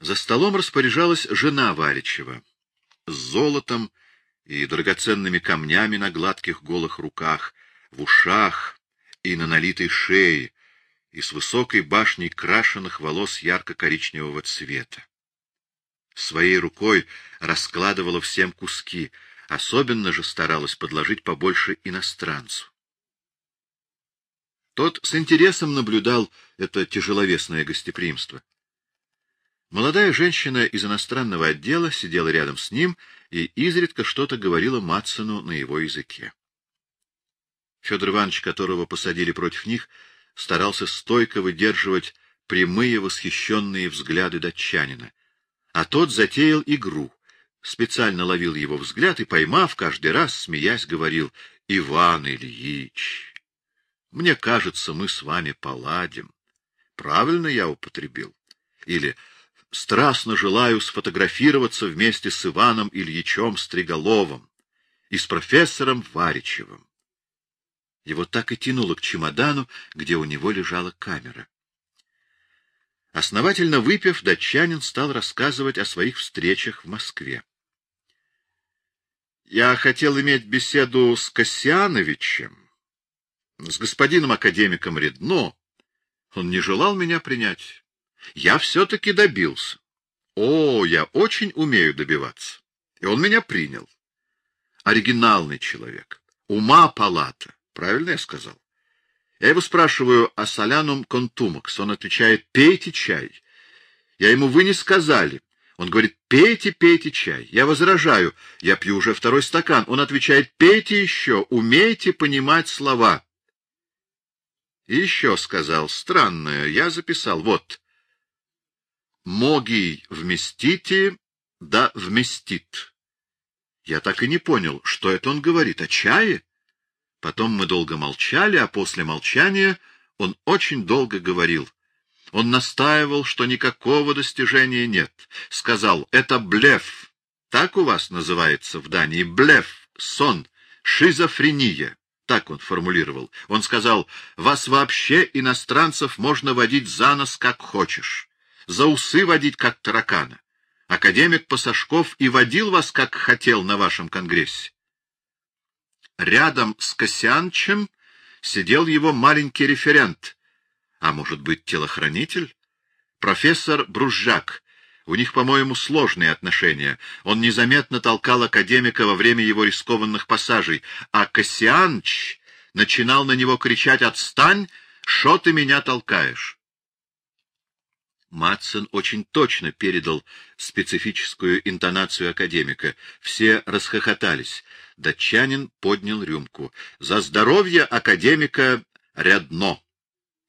За столом распоряжалась жена Варичева с золотом и драгоценными камнями на гладких голых руках, в ушах и на налитой шее, и с высокой башней крашеных волос ярко-коричневого цвета. Своей рукой раскладывала всем куски, особенно же старалась подложить побольше иностранцу. Тот с интересом наблюдал это тяжеловесное гостеприимство. Молодая женщина из иностранного отдела сидела рядом с ним и изредка что-то говорила Матсону на его языке. Федор Иванович, которого посадили против них, старался стойко выдерживать прямые восхищенные взгляды датчанина, а тот затеял игру, специально ловил его взгляд и, поймав, каждый раз, смеясь, говорил «Иван Ильич, мне кажется, мы с вами поладим. Правильно я употребил?» Или страстно желаю сфотографироваться вместе с Иваном Ильичем Стриголовым и с профессором Варичевым. Его так и тянуло к чемодану, где у него лежала камера. Основательно выпив, датчанин стал рассказывать о своих встречах в Москве. Я хотел иметь беседу с Кассиановичем, с господином академиком Редно. Он не желал меня принять я все-таки добился. О, я очень умею добиваться. И он меня принял. Оригинальный человек. Ума палата. Правильно я сказал? Я его спрашиваю о солянум контумакс. Он отвечает, пейте чай. Я ему, вы не сказали. Он говорит, пейте, пейте чай. Я возражаю, я пью уже второй стакан. Он отвечает, пейте еще, умейте понимать слова. И еще сказал, странное, я записал, вот, Могий вместите, да вместит. Я так и не понял, что это он говорит, о чае? Потом мы долго молчали, а после молчания он очень долго говорил. Он настаивал, что никакого достижения нет. Сказал, это блеф. Так у вас называется в Дании блеф, сон, шизофрения. Так он формулировал. Он сказал, вас вообще, иностранцев, можно водить за нос, как хочешь за усы водить, как таракана. Академик Пасашков и водил вас, как хотел, на вашем конгрессе. Рядом с Косянчем сидел его маленький референт, а может быть, телохранитель? Профессор Бружжак. У них, по-моему, сложные отношения. Он незаметно толкал академика во время его рискованных пассажей, а Кассианч начинал на него кричать «Отстань! Шо ты меня толкаешь?» Матсон очень точно передал специфическую интонацию академика. Все расхохотались. Датчанин поднял рюмку. «За здоровье академика рядно!»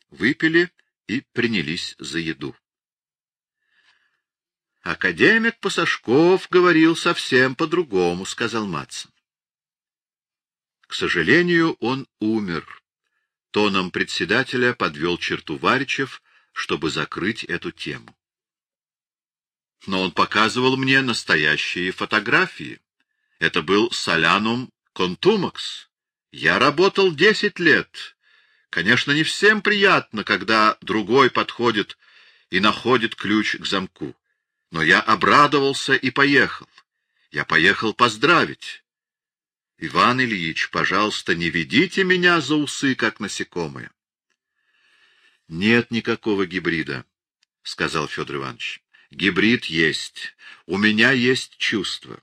Выпили и принялись за еду. «Академик Пасашков говорил совсем по-другому», — сказал Матсон. К сожалению, он умер. Тоном председателя подвел черту Варичев, чтобы закрыть эту тему. Но он показывал мне настоящие фотографии. Это был Солянум Контумакс. Я работал десять лет. Конечно, не всем приятно, когда другой подходит и находит ключ к замку. Но я обрадовался и поехал. Я поехал поздравить. Иван Ильич, пожалуйста, не ведите меня за усы, как насекомые. — Нет никакого гибрида, — сказал Федор Иванович. — Гибрид есть. У меня есть чувство.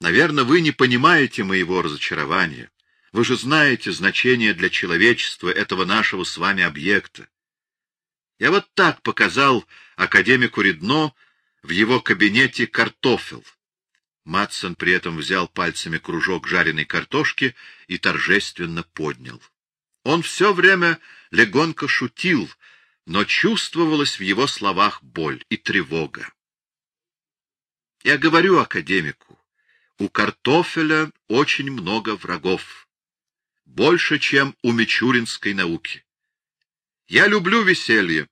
Наверное, вы не понимаете моего разочарования. Вы же знаете значение для человечества этого нашего с вами объекта. Я вот так показал академику Редно в его кабинете картофел. Матсон при этом взял пальцами кружок жареной картошки и торжественно поднял. Он все время легонько шутил, но чувствовалась в его словах боль и тревога. Я говорю академику, у картофеля очень много врагов, больше, чем у мичуринской науки. Я люблю веселье,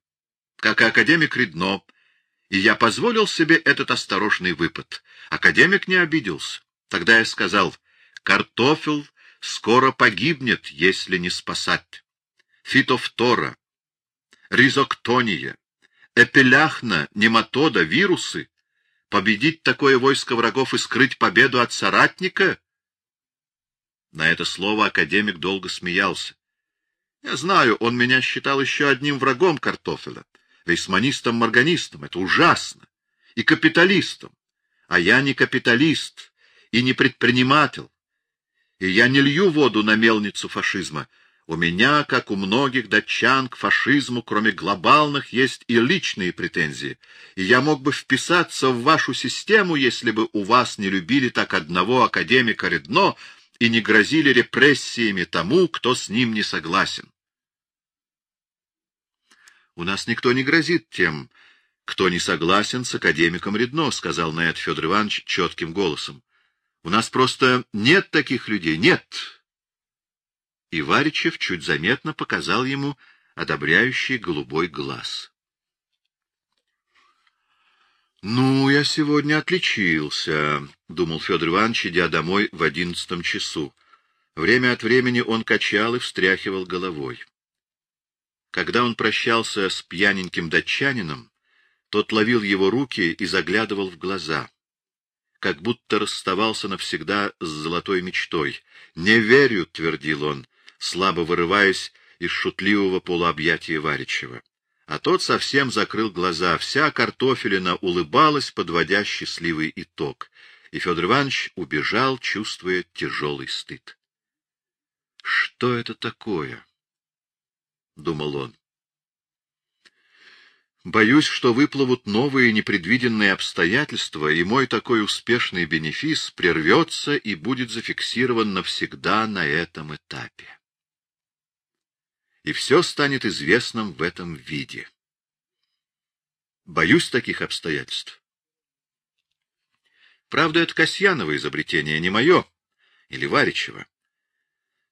как и академик Редно, и я позволил себе этот осторожный выпад. Академик не обиделся. Тогда я сказал, картофель скоро погибнет, если не спасать. Фитофтора, ризоктония, эпиляхна, нематода, вирусы? Победить такое войско врагов и скрыть победу от соратника? На это слово академик долго смеялся. Я знаю, он меня считал еще одним врагом картофеля, рейсманистом-морганистом, это ужасно, и капиталистом. А я не капиталист и не предприниматель, и я не лью воду на мелницу фашизма. У меня, как у многих датчан, к фашизму, кроме глобальных, есть и личные претензии, и я мог бы вписаться в вашу систему, если бы у вас не любили так одного академика Редно, и не грозили репрессиями тому, кто с ним не согласен. У нас никто не грозит тем, кто не согласен с академиком Редно, сказал на это Федор Иванович четким голосом. У нас просто нет таких людей, нет. И Варичев чуть заметно показал ему одобряющий голубой глаз. «Ну, я сегодня отличился», — думал Федор Иванович, идя домой в одиннадцатом часу. Время от времени он качал и встряхивал головой. Когда он прощался с пьяненьким датчанином, тот ловил его руки и заглядывал в глаза, как будто расставался навсегда с золотой мечтой. «Не верю», — твердил он, слабо вырываясь из шутливого полуобъятия Варичева а тот совсем закрыл глаза. Вся картофелина улыбалась, подводя счастливый итог, и Федор Иванович убежал, чувствуя тяжелый стыд. — Что это такое? — думал он. Боюсь, что выплывут новые непредвиденные обстоятельства, и мой такой успешный бенефис прервется и будет зафиксирован навсегда на этом этапе и все станет известным в этом виде. Боюсь таких обстоятельств. Правда, это Касьяново изобретение, не мое, или Варичева.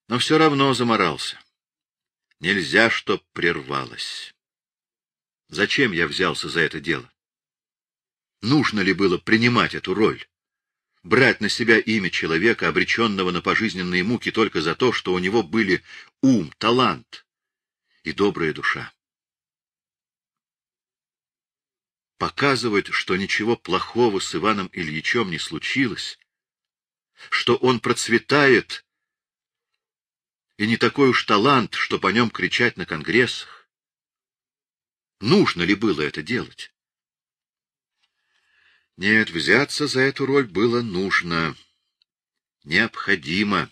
Но все равно заморался. Нельзя, чтоб прервалось. Зачем я взялся за это дело? Нужно ли было принимать эту роль? Брать на себя имя человека, обреченного на пожизненные муки только за то, что у него были ум, талант, и добрая душа. Показывать, что ничего плохого с Иваном Ильичем не случилось, что он процветает, и не такой уж талант, что по нем кричать на конгрессах. Нужно ли было это делать? Нет, взяться за эту роль было нужно, необходимо,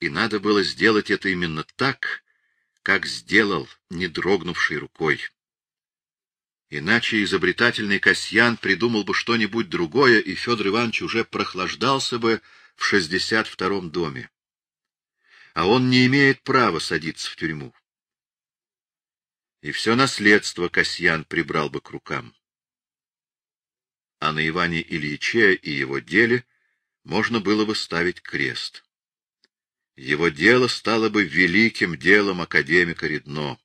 и надо было сделать это именно так, как сделал, не дрогнувшей рукой. Иначе изобретательный Касьян придумал бы что-нибудь другое, и Федор Иванович уже прохлаждался бы в шестьдесят втором доме. А он не имеет права садиться в тюрьму. И все наследство Касьян прибрал бы к рукам. А на Иване Ильиче и его деле можно было бы ставить крест его дело стало бы великим делом академика Редно.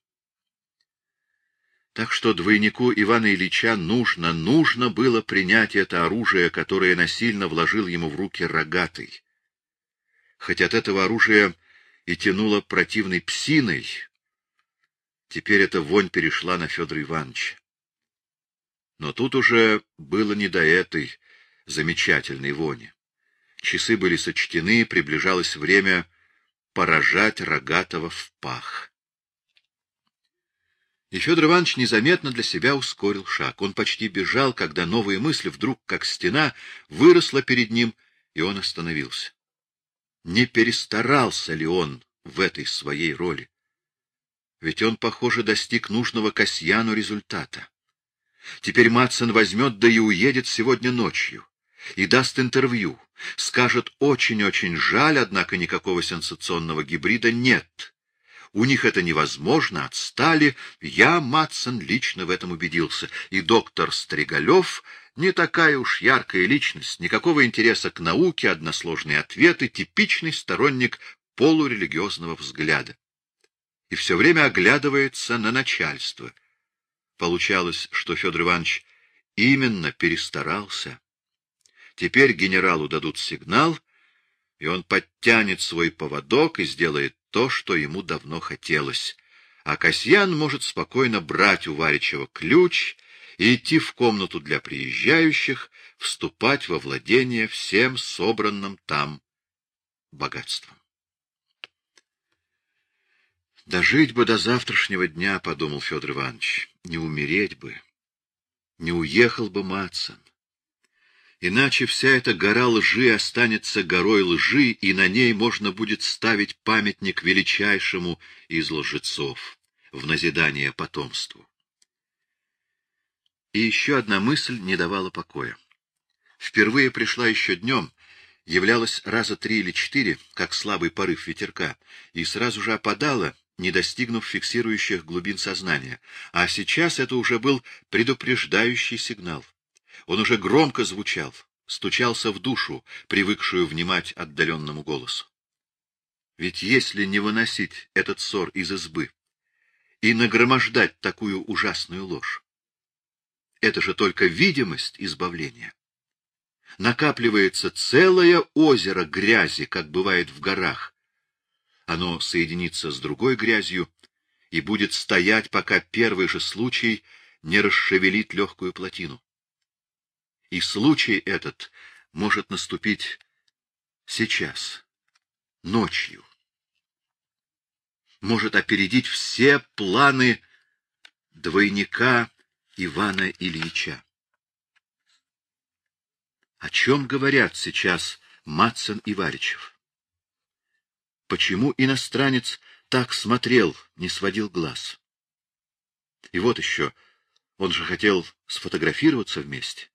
Так что двойнику Ивана Ильича нужно, нужно было принять это оружие, которое насильно вложил ему в руки рогатый. Хоть от этого оружия и тянуло противной псиной, теперь эта вонь перешла на Федора Ивановича. Но тут уже было не до этой замечательной вони. Часы были сочтены, приближалось время поражать Рогатого в пах. И Федор Иванович незаметно для себя ускорил шаг. Он почти бежал, когда новая мысль вдруг, как стена, выросла перед ним, и он остановился. Не перестарался ли он в этой своей роли? Ведь он, похоже, достиг нужного Касьяну результата. Теперь Матсон возьмет, да и уедет сегодня ночью и даст интервью, скажет очень-очень жаль, однако никакого сенсационного гибрида нет. У них это невозможно, отстали, я, Матсон, лично в этом убедился, и доктор Стригалев не такая уж яркая личность, никакого интереса к науке, односложные ответы, типичный сторонник полурелигиозного взгляда. И все время оглядывается на начальство. Получалось, что Федор Иванович именно перестарался. Теперь генералу дадут сигнал, и он подтянет свой поводок и сделает то, что ему давно хотелось. а Касьян может спокойно брать у Варичева ключ и идти в комнату для приезжающих, вступать во владение всем собранным там богатством. Дожить бы до завтрашнего дня, — подумал Федор Иванович, — не умереть бы, не уехал бы Матсон. Иначе вся эта гора лжи останется горой лжи, и на ней можно будет ставить памятник величайшему из лжецов в назидание потомству. И еще одна мысль не давала покоя. Впервые пришла еще днем, являлась раза три или четыре, как слабый порыв ветерка, и сразу же опадала, не достигнув фиксирующих глубин сознания, а сейчас это уже был предупреждающий сигнал. Он уже громко звучал, стучался в душу, привыкшую внимать отдаленному голосу. Ведь если не выносить этот ссор из избы и нагромождать такую ужасную ложь, это же только видимость избавления. Накапливается целое озеро грязи, как бывает в горах. Оно соединится с другой грязью и будет стоять, пока первый же случай не расшевелит легкую плотину. И случай этот может наступить сейчас, ночью. Может опередить все планы двойника Ивана Ильича. О чем говорят сейчас Матсон и Варичев? Почему иностранец так смотрел, не сводил глаз? И вот еще, он же хотел сфотографироваться вместе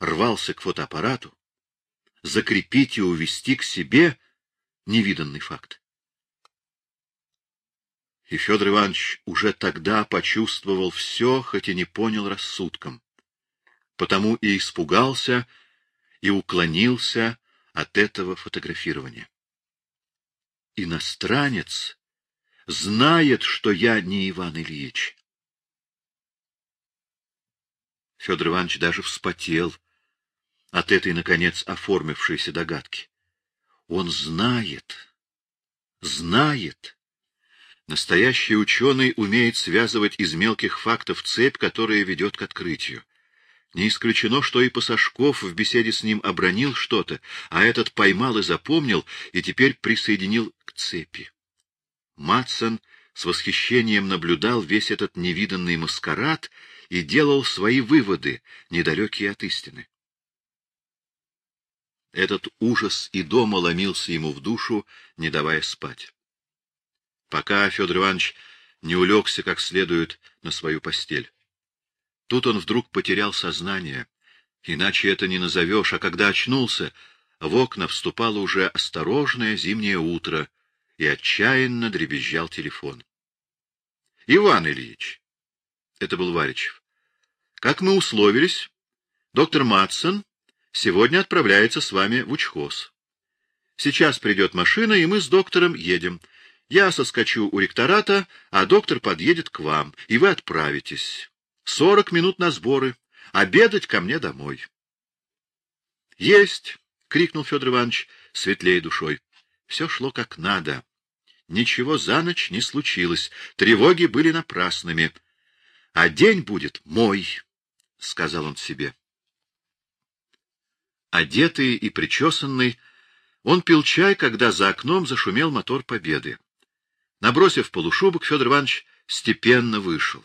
рвался к фотоаппарату, закрепить и увести к себе невиданный факт. И Федор Иванович уже тогда почувствовал все, хоть и не понял рассудком. Потому и испугался, и уклонился от этого фотографирования. Иностранец знает, что я не Иван Ильич. Федор Иванович даже вспотел, от этой, наконец, оформившейся догадки. Он знает, знает. Настоящий ученый умеет связывать из мелких фактов цепь, которая ведет к открытию. Не исключено, что и Пасашков в беседе с ним обронил что-то, а этот поймал и запомнил, и теперь присоединил к цепи. Матсон с восхищением наблюдал весь этот невиданный маскарад и делал свои выводы, недалекие от истины. Этот ужас и дома ломился ему в душу, не давая спать. Пока Федор Иванович не улегся как следует на свою постель. Тут он вдруг потерял сознание, иначе это не назовешь, а когда очнулся, в окна вступало уже осторожное зимнее утро, и отчаянно дребезжал телефон. — Иван Ильич! — это был Варичев. — Как мы условились, доктор Матсон сегодня отправляется с вами в учхоз. Сейчас придет машина, и мы с доктором едем. Я соскочу у ректората, а доктор подъедет к вам, и вы отправитесь. Сорок минут на сборы. Обедать ко мне домой. — Есть! — крикнул Федор Иванович, светлее душой. Все шло как надо. Ничего за ночь не случилось, тревоги были напрасными. — А день будет мой, — сказал он себе. Одетый и причесанный, он пил чай, когда за окном зашумел мотор Победы. Набросив полушубок, Федор Иванович степенно вышел.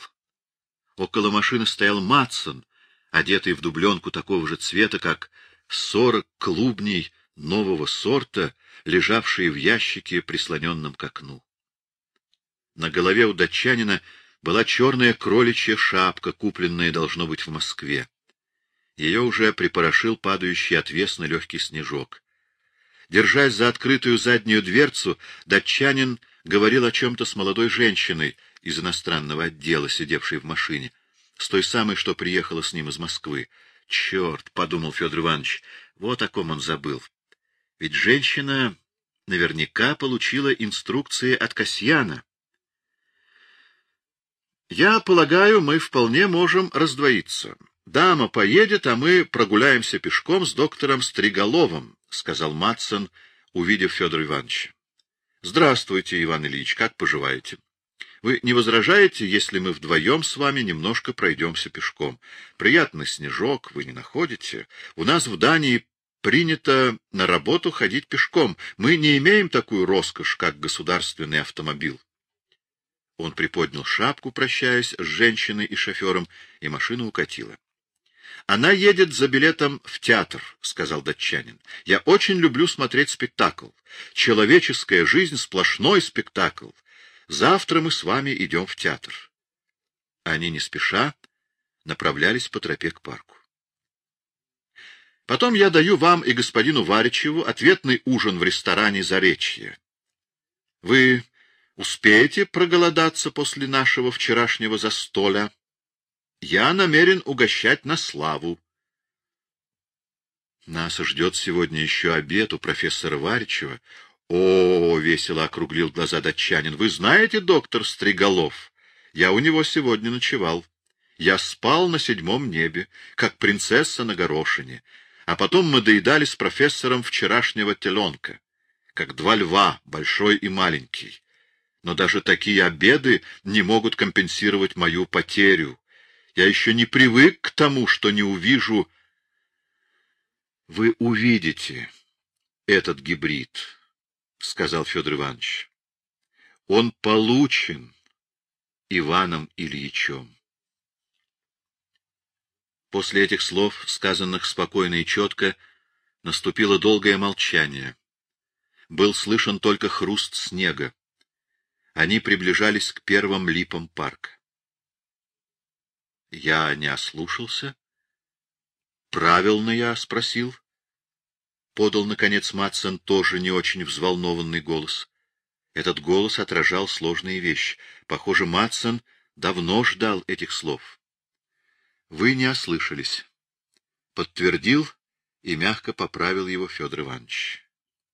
Около машины стоял Матсон, одетый в дубленку такого же цвета, как сорок клубней нового сорта, лежавшие в ящике, прислоненном к окну. На голове у датчанина была черная кроличья шапка, купленная, должно быть, в Москве. Ее уже припорошил падающий отвесно легкий снежок. Держась за открытую заднюю дверцу, датчанин говорил о чем-то с молодой женщиной из иностранного отдела, сидевшей в машине, с той самой, что приехала с ним из Москвы. «Черт!» — подумал Федор Иванович. Вот о ком он забыл. Ведь женщина наверняка получила инструкции от Касьяна. «Я полагаю, мы вполне можем раздвоиться. Дама поедет, а мы прогуляемся пешком с доктором Стриголовым, — сказал Матсон, увидев Федора Ивановича. — Здравствуйте, Иван Ильич, как поживаете? Вы не возражаете, если мы вдвоем с вами немножко пройдемся пешком? Приятный снежок, вы не находите? У нас в Дании принято на работу ходить пешком. Мы не имеем такую роскошь, как государственный автомобиль. Он приподнял шапку, прощаясь с женщиной и шофером, и машина укатила. Она едет за билетом в театр, — сказал датчанин. Я очень люблю смотреть спектакль. Человеческая жизнь — сплошной спектакль. Завтра мы с вами идем в театр. Они не спеша направлялись по тропе к парку. Потом я даю вам и господину Варичеву ответный ужин в ресторане «Заречье». Вы успеете проголодаться после нашего вчерашнего застолья? Я намерен угощать на славу. Нас ждет сегодня еще обед у профессора Варичева. О, весело округлил глаза датчанин. Вы знаете, доктор Стриголов, я у него сегодня ночевал. Я спал на седьмом небе, как принцесса на горошине, а потом мы доедали с профессором вчерашнего теленка, как два льва, большой и маленький. Но даже такие обеды не могут компенсировать мою потерю, я еще не привык к тому, что не увижу. Вы увидите этот гибрид, — сказал Федор Иванович. Он получен Иваном Ильичем. После этих слов, сказанных спокойно и четко, наступило долгое молчание. Был слышен только хруст снега. Они приближались к первым липам парка. Я не ослушался. Правильно я спросил. Подал, наконец, Матсон тоже не очень взволнованный голос. Этот голос отражал сложные вещи. Похоже, Матсон давно ждал этих слов. Вы не ослышались. Подтвердил и мягко поправил его Федор Иванович.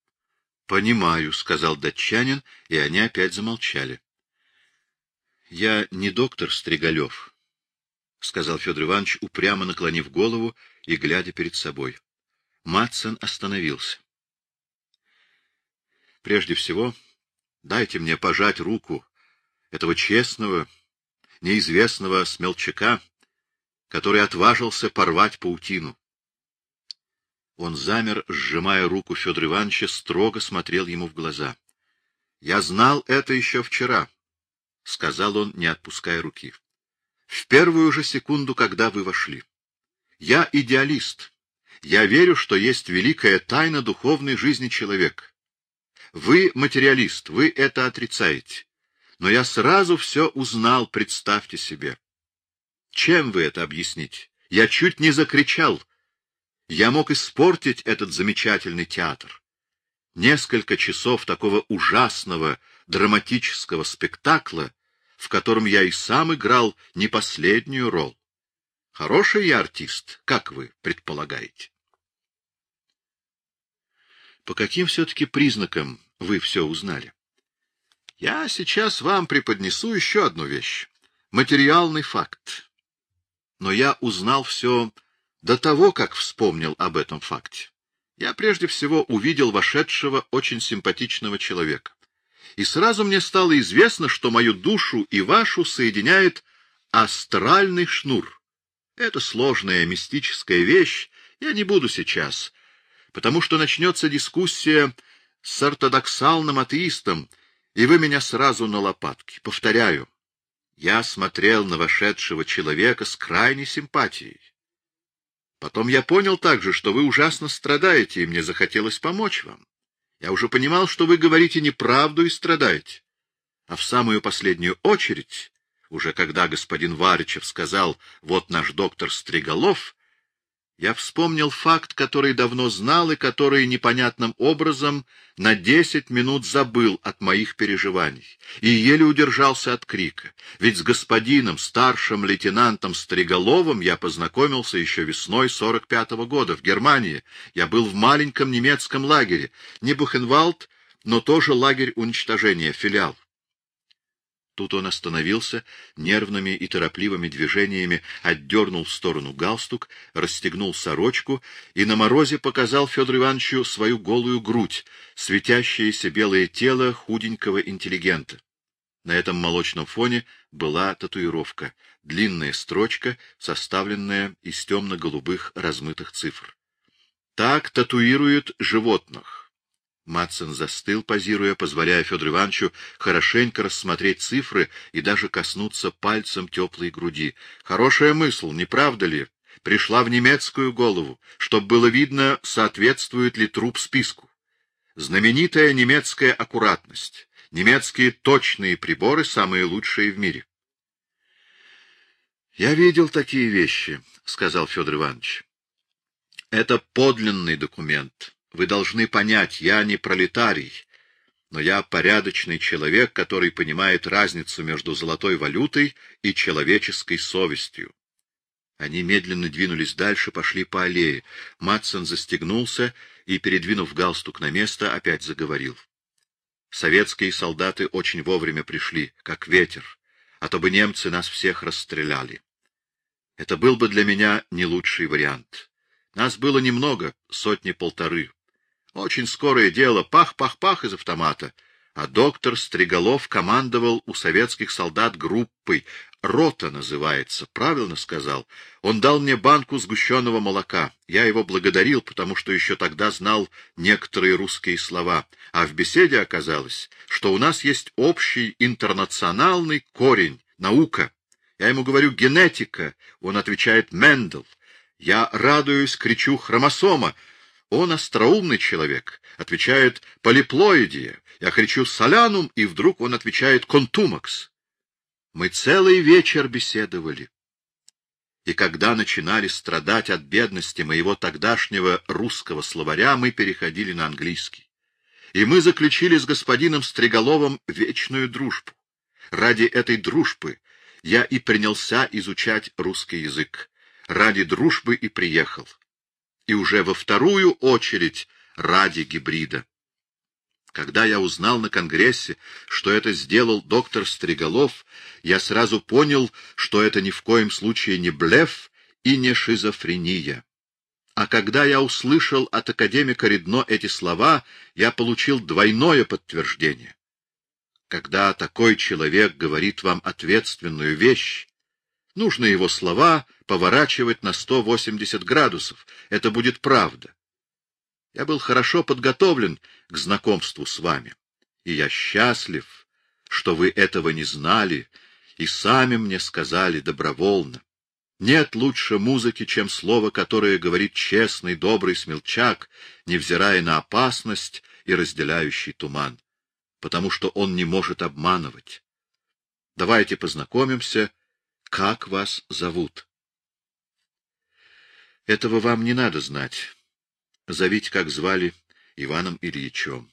— Понимаю, — сказал датчанин, и они опять замолчали. — Я не доктор Стригалев, — сказал Федор Иванович, упрямо наклонив голову и глядя перед собой. Матсон остановился. — Прежде всего, дайте мне пожать руку этого честного, неизвестного смелчака, который отважился порвать паутину. Он замер, сжимая руку Федора Ивановича, строго смотрел ему в глаза. — Я знал это еще вчера, — сказал он, не отпуская руки в первую же секунду, когда вы вошли. Я идеалист. Я верю, что есть великая тайна духовной жизни человека. Вы материалист, вы это отрицаете. Но я сразу все узнал, представьте себе. Чем вы это объясните? Я чуть не закричал. Я мог испортить этот замечательный театр. Несколько часов такого ужасного драматического спектакля в котором я и сам играл не последнюю роль. Хороший я артист, как вы предполагаете? По каким все-таки признакам вы все узнали? Я сейчас вам преподнесу еще одну вещь. Материальный факт. Но я узнал все до того, как вспомнил об этом факте. Я прежде всего увидел вошедшего очень симпатичного человека и сразу мне стало известно, что мою душу и вашу соединяет астральный шнур. Это сложная мистическая вещь, я не буду сейчас, потому что начнется дискуссия с ортодоксальным атеистом, и вы меня сразу на лопатки. Повторяю, я смотрел на вошедшего человека с крайней симпатией. Потом я понял также, что вы ужасно страдаете, и мне захотелось помочь вам. Я уже понимал, что вы говорите неправду и страдаете. А в самую последнюю очередь, уже когда господин Варичев сказал «вот наш доктор Стриголов», я вспомнил факт, который давно знал и который непонятным образом на десять минут забыл от моих переживаний и еле удержался от крика. Ведь с господином, старшим лейтенантом Стриголовым я познакомился еще весной сорок пятого года в Германии. Я был в маленьком немецком лагере, не Бухенвальд, но тоже лагерь уничтожения, филиал. Тут он остановился, нервными и торопливыми движениями отдернул в сторону галстук, расстегнул сорочку и на морозе показал Федору Ивановичу свою голую грудь, светящееся белое тело худенького интеллигента. На этом молочном фоне была татуировка, длинная строчка, составленная из темно-голубых размытых цифр. Так татуируют животных. Матсон застыл, позируя, позволяя Федору Ивановичу хорошенько рассмотреть цифры и даже коснуться пальцем теплой груди. Хорошая мысль, не правда ли? Пришла в немецкую голову, чтобы было видно, соответствует ли труп списку. Знаменитая немецкая аккуратность, немецкие точные приборы самые лучшие в мире. — Я видел такие вещи, — сказал Федор Иванович. — Это подлинный документ. Вы должны понять, я не пролетарий, но я порядочный человек, который понимает разницу между золотой валютой и человеческой совестью. Они медленно двинулись дальше, пошли по аллее. Матсон застегнулся и, передвинув галстук на место, опять заговорил. Советские солдаты очень вовремя пришли, как ветер, а то бы немцы нас всех расстреляли. Это был бы для меня не лучший вариант. Нас было немного, сотни-полторы. Очень скорое дело, пах-пах-пах из автомата. А доктор Стриголов командовал у советских солдат группой, рота называется, правильно сказал. Он дал мне банку сгущенного молока. Я его благодарил, потому что еще тогда знал некоторые русские слова. А в беседе оказалось, что у нас есть общий интернациональный корень, наука. Я ему говорю «генетика», он отвечает «Мендел». Я радуюсь, кричу «хромосома». Он остроумный человек, отвечает «полиплоидия». Я кричу «солянум», и вдруг он отвечает «контумакс». Мы целый вечер беседовали. И когда начинали страдать от бедности моего тогдашнего русского словаря, мы переходили на английский. И мы заключили с господином Стриголовым вечную дружбу. Ради этой дружбы я и принялся изучать русский язык. Ради дружбы и приехал. И уже во вторую очередь ради гибрида. Когда я узнал на Конгрессе, что это сделал доктор Стриголов, я сразу понял, что это ни в коем случае не блеф и не шизофрения. А когда я услышал от академика Редно эти слова, я получил двойное подтверждение. Когда такой человек говорит вам ответственную вещь, нужно его слова поворачивать на 180 градусов. Это будет правда. Я был хорошо подготовлен к знакомству с вами, и я счастлив, что вы этого не знали и сами мне сказали добровольно. Нет лучше музыки, чем слово, которое говорит честный, добрый смельчак, невзирая на опасность и разделяющий туман, потому что он не может обманывать. Давайте познакомимся, как вас зовут. Этого вам не надо знать. Зовите, как звали, Иваном Ильичем.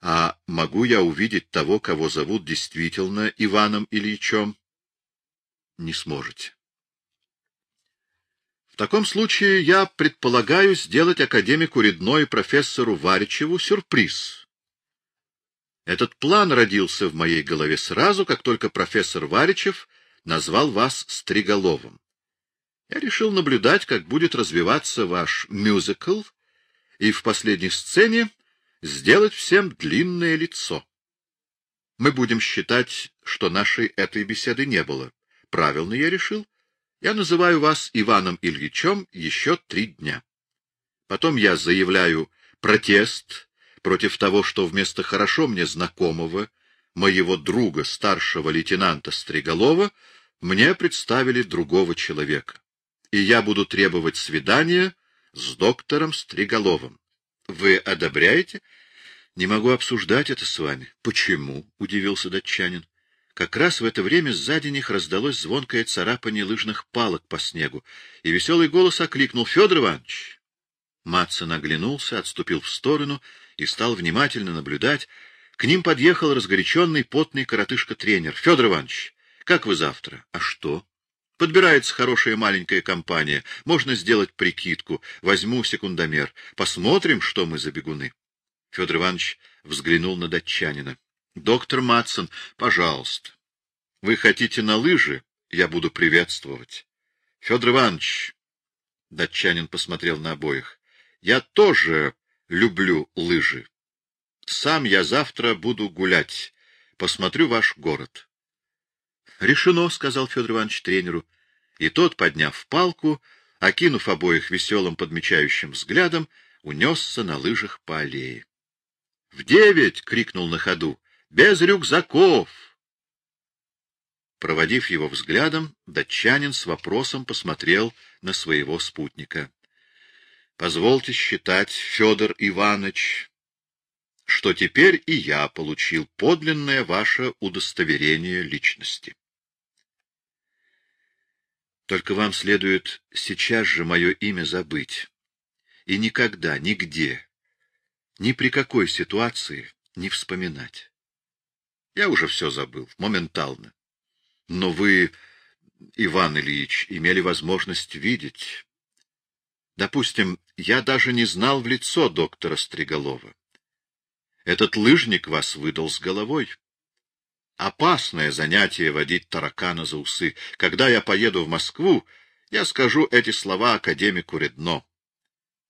А могу я увидеть того, кого зовут действительно Иваном Ильичем? Не сможете. В таком случае я предполагаю сделать академику Редно и профессору Варичеву сюрприз. Этот план родился в моей голове сразу, как только профессор Варичев назвал вас Стриголовым. Я решил наблюдать, как будет развиваться ваш мюзикл, и в последней сцене сделать всем длинное лицо. Мы будем считать, что нашей этой беседы не было. Правильно я решил. Я называю вас Иваном Ильичем еще три дня. Потом я заявляю протест против того, что вместо хорошо мне знакомого, моего друга, старшего лейтенанта Стриголова, мне представили другого человека и я буду требовать свидания с доктором Стриголовым. Вы одобряете? Не могу обсуждать это с вами. Почему? — удивился датчанин. Как раз в это время сзади них раздалось звонкое царапание лыжных палок по снегу, и веселый голос окликнул Федор Иванович. Матсон оглянулся, отступил в сторону и стал внимательно наблюдать. К ним подъехал разгоряченный потный коротышка-тренер. — Федор Иванович, как вы завтра? — А что? Подбирается хорошая маленькая компания. Можно сделать прикидку. Возьму секундомер. Посмотрим, что мы за бегуны. Федор Иванович взглянул на датчанина. — Доктор Матсон, пожалуйста. Вы хотите на лыжи? Я буду приветствовать. — Федор Иванович, — датчанин посмотрел на обоих, — я тоже люблю лыжи. Сам я завтра буду гулять. посмотрю ваш город. — Решено, — сказал Федор Иванович тренеру. И тот, подняв палку, окинув обоих веселым подмечающим взглядом, унесся на лыжах по аллее. — В девять! — крикнул на ходу. — Без рюкзаков! Проводив его взглядом, датчанин с вопросом посмотрел на своего спутника. — Позвольте считать, Федор Иванович, что теперь и я получил подлинное ваше удостоверение личности. Только вам следует сейчас же мое имя забыть. И никогда, нигде, ни при какой ситуации не вспоминать. Я уже все забыл, моментально. Но вы, Иван Ильич, имели возможность видеть. Допустим, я даже не знал в лицо доктора Стриголова. Этот лыжник вас выдал с головой. Опасное занятие водить таракана за усы. Когда я поеду в Москву, я скажу эти слова академику Редно.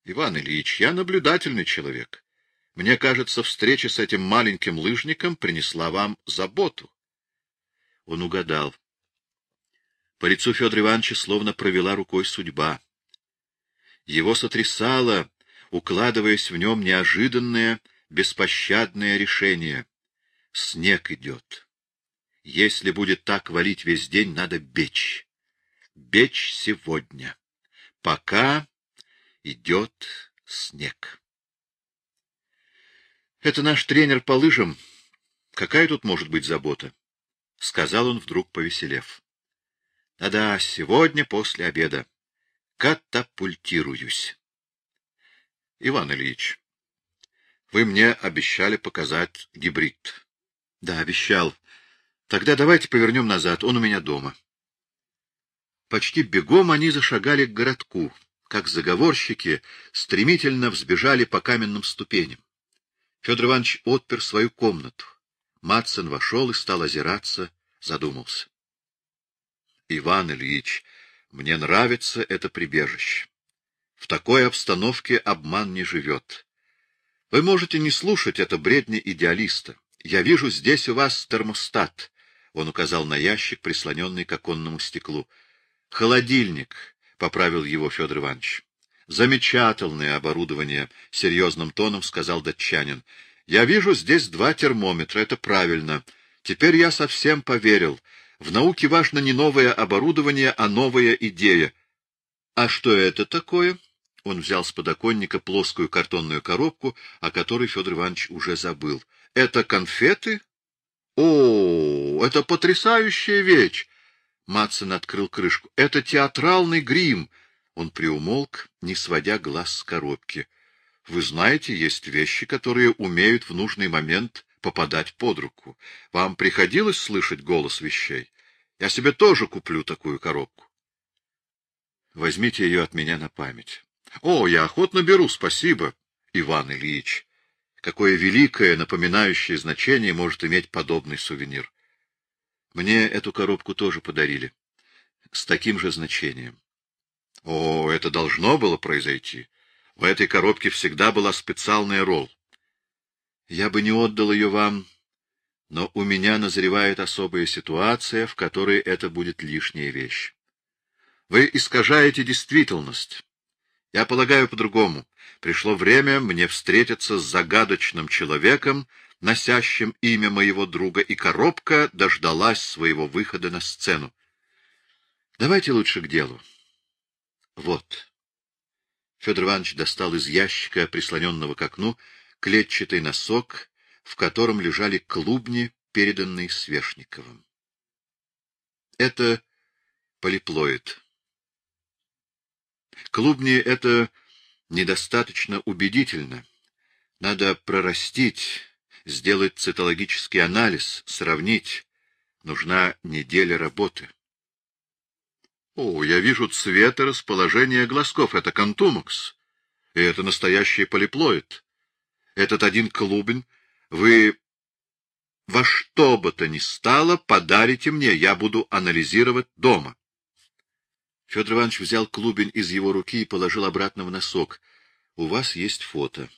Иван Ильич, я наблюдательный человек. Мне кажется, встреча с этим маленьким лыжником принесла вам заботу. Он угадал. По лицу Федора Ивановича словно провела рукой судьба. Его сотрясало, укладываясь в нем неожиданное, беспощадное решение. Снег идет. Если будет так валить весь день, надо бечь. Бечь сегодня, пока идет снег. Это наш тренер по лыжам. Какая тут может быть забота? — сказал он, вдруг повеселев. Да — Да-да, сегодня после обеда. Катапультируюсь. — Иван Ильич, вы мне обещали показать гибрид. — Да, обещал. Тогда давайте повернем назад, он у меня дома. Почти бегом они зашагали к городку, как заговорщики стремительно взбежали по каменным ступеням. Федор Иванович отпер свою комнату. Матсон вошел и стал озираться, задумался. — Иван Ильич, мне нравится это прибежище. В такой обстановке обман не живет. Вы можете не слушать это бредни идеалиста. Я вижу здесь у вас термостат. Он указал на ящик, прислоненный к оконному стеклу. Холодильник, — поправил его Федор Иванович. Замечательное оборудование, — серьезным тоном сказал датчанин. Я вижу здесь два термометра, это правильно. Теперь я совсем поверил. В науке важно не новое оборудование, а новая идея. А что это такое? Он взял с подоконника плоскую картонную коробку, о которой Федор Иванович уже забыл. Это конфеты? О, это потрясающая вещь! Матсон открыл крышку. Это театральный грим. Он приумолк, не сводя глаз с коробки. Вы знаете, есть вещи, которые умеют в нужный момент попадать под руку. Вам приходилось слышать голос вещей? Я себе тоже куплю такую коробку. Возьмите ее от меня на память. О, я охотно беру, спасибо, Иван Ильич. Какое великое, напоминающее значение может иметь подобный сувенир. Мне эту коробку тоже подарили. С таким же значением. О, это должно было произойти. В этой коробке всегда была специальная ролл. Я бы не отдал ее вам, но у меня назревает особая ситуация, в которой это будет лишняя вещь. Вы искажаете действительность. Я полагаю по-другому. Пришло время мне встретиться с загадочным человеком, носящим имя моего друга, и коробка дождалась своего выхода на сцену. Давайте лучше к делу. Вот. Федор Иванович достал из ящика, прислоненного к окну, клетчатый носок, в котором лежали клубни, переданные Свешниковым. Это полиплоид. Клубни — это недостаточно убедительно. Надо прорастить, сделать цитологический анализ, сравнить. Нужна неделя работы. О, я вижу цвет и расположение глазков. Это контумакс. И это настоящий полиплоид. Этот один клубень вы во что бы то ни стало подарите мне, я буду анализировать дома. Федор Иванович взял клубень из его руки и положил обратно в носок. У вас есть фото.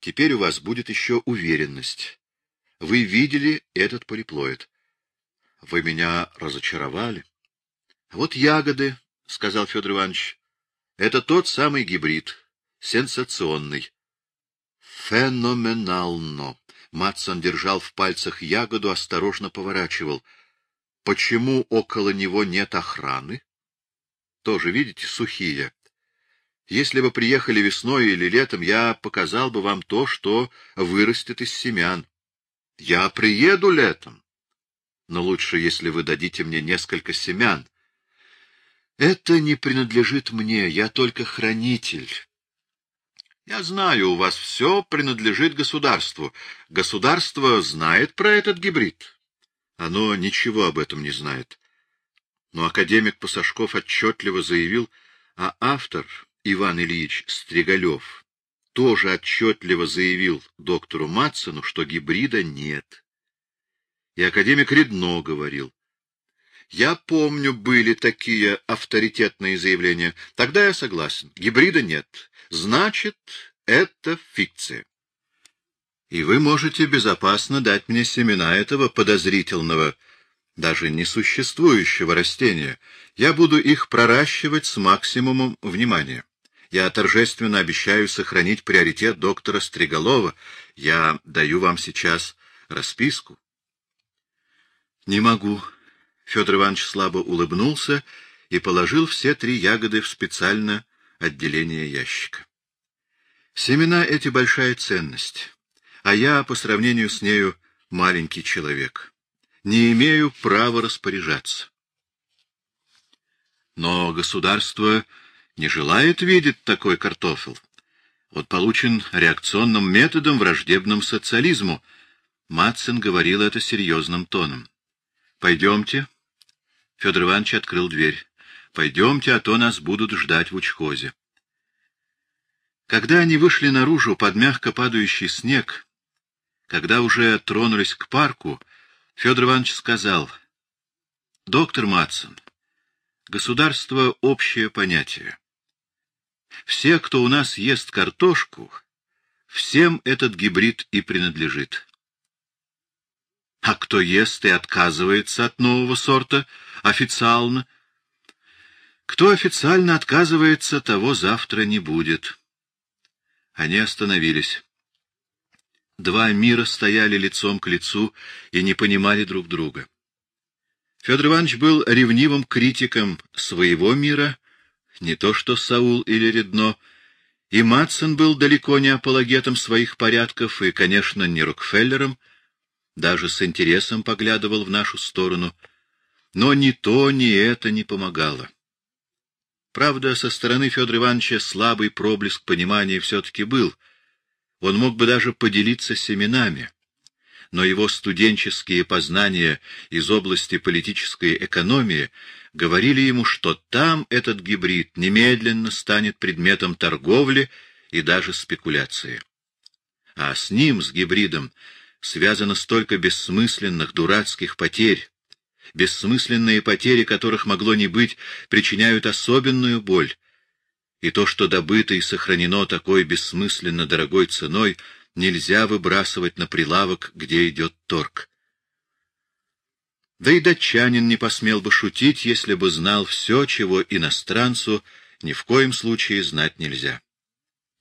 Теперь у вас будет еще уверенность. вы видели этот полиплоид. Вы меня разочаровали. — Вот ягоды, — сказал Федор Иванович. — Это тот самый гибрид, сенсационный. Феноменально. Матсон держал в пальцах ягоду, осторожно поворачивал. Почему около него нет охраны? Тоже, видите, сухие. Если бы приехали весной или летом, я показал бы вам то, что вырастет из семян. Я приеду летом. Но лучше, если вы дадите мне несколько семян. Это не принадлежит мне, я только хранитель. Я знаю, у вас все принадлежит государству. Государство знает про этот гибрид. Оно ничего об этом не знает. Но академик Пасашков отчетливо заявил, а автор, Иван Ильич Стригалев, тоже отчетливо заявил доктору Матсону, что гибрида нет. И академик Редно говорил. Я помню, были такие авторитетные заявления. Тогда я согласен. Гибрида нет. Значит, это фикция. И вы можете безопасно дать мне семена этого подозрительного, даже несуществующего растения. Я буду их проращивать с максимумом внимания. Я торжественно обещаю сохранить приоритет доктора Стриголова. Я даю вам сейчас расписку. Не могу. Федор Иванович слабо улыбнулся и положил все три ягоды в специально отделение ящика. Семена эти большая ценность, а я, по сравнению с нею, маленький человек. Не имею права распоряжаться. Но государство не желает видеть такой картофел. Он получен реакционным методом, враждебным социализму. Матцин говорил это серьезным тоном. — Пойдемте. Федор Иванович открыл дверь. — Пойдемте, а то нас будут ждать в учхозе. Когда они вышли наружу под мягко падающий снег, когда уже тронулись к парку, Федор Иванович сказал, — Доктор Матсон, государство — общее понятие. Все, кто у нас ест картошку, всем этот гибрид и принадлежит. А кто ест и отказывается от нового сорта официально, кто официально отказывается, того завтра не будет. Они остановились. Два мира стояли лицом к лицу и не понимали друг друга. Федор Иванович был ревнивым критиком своего мира не то что Саул или Редно, и Матсон был далеко не апологетом своих порядков и, конечно, не Рокфеллером, даже с интересом поглядывал в нашу сторону, но ни то, ни это не помогало. Правда, со стороны Федора Ивановича слабый проблеск понимания все-таки был. Он мог бы даже поделиться семенами но его студенческие познания из области политической экономии говорили ему, что там этот гибрид немедленно станет предметом торговли и даже спекуляции. А с ним, с гибридом, связано столько бессмысленных, дурацких потерь. Бессмысленные потери, которых могло не быть, причиняют особенную боль. И то, что добыто и сохранено такой бессмысленно дорогой ценой — нельзя выбрасывать на прилавок, где идет торг. Да и датчанин не посмел бы шутить, если бы знал все, чего иностранцу ни в коем случае знать нельзя.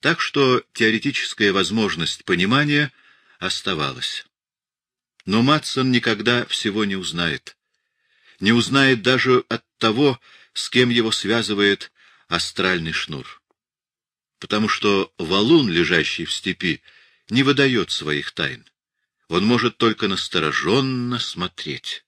Так что теоретическая возможность понимания оставалась. Но Матсон никогда всего не узнает. Не узнает даже от того, с кем его связывает астральный шнур. Потому что валун, лежащий в степи, не выдает своих тайн. Он может только настороженно смотреть.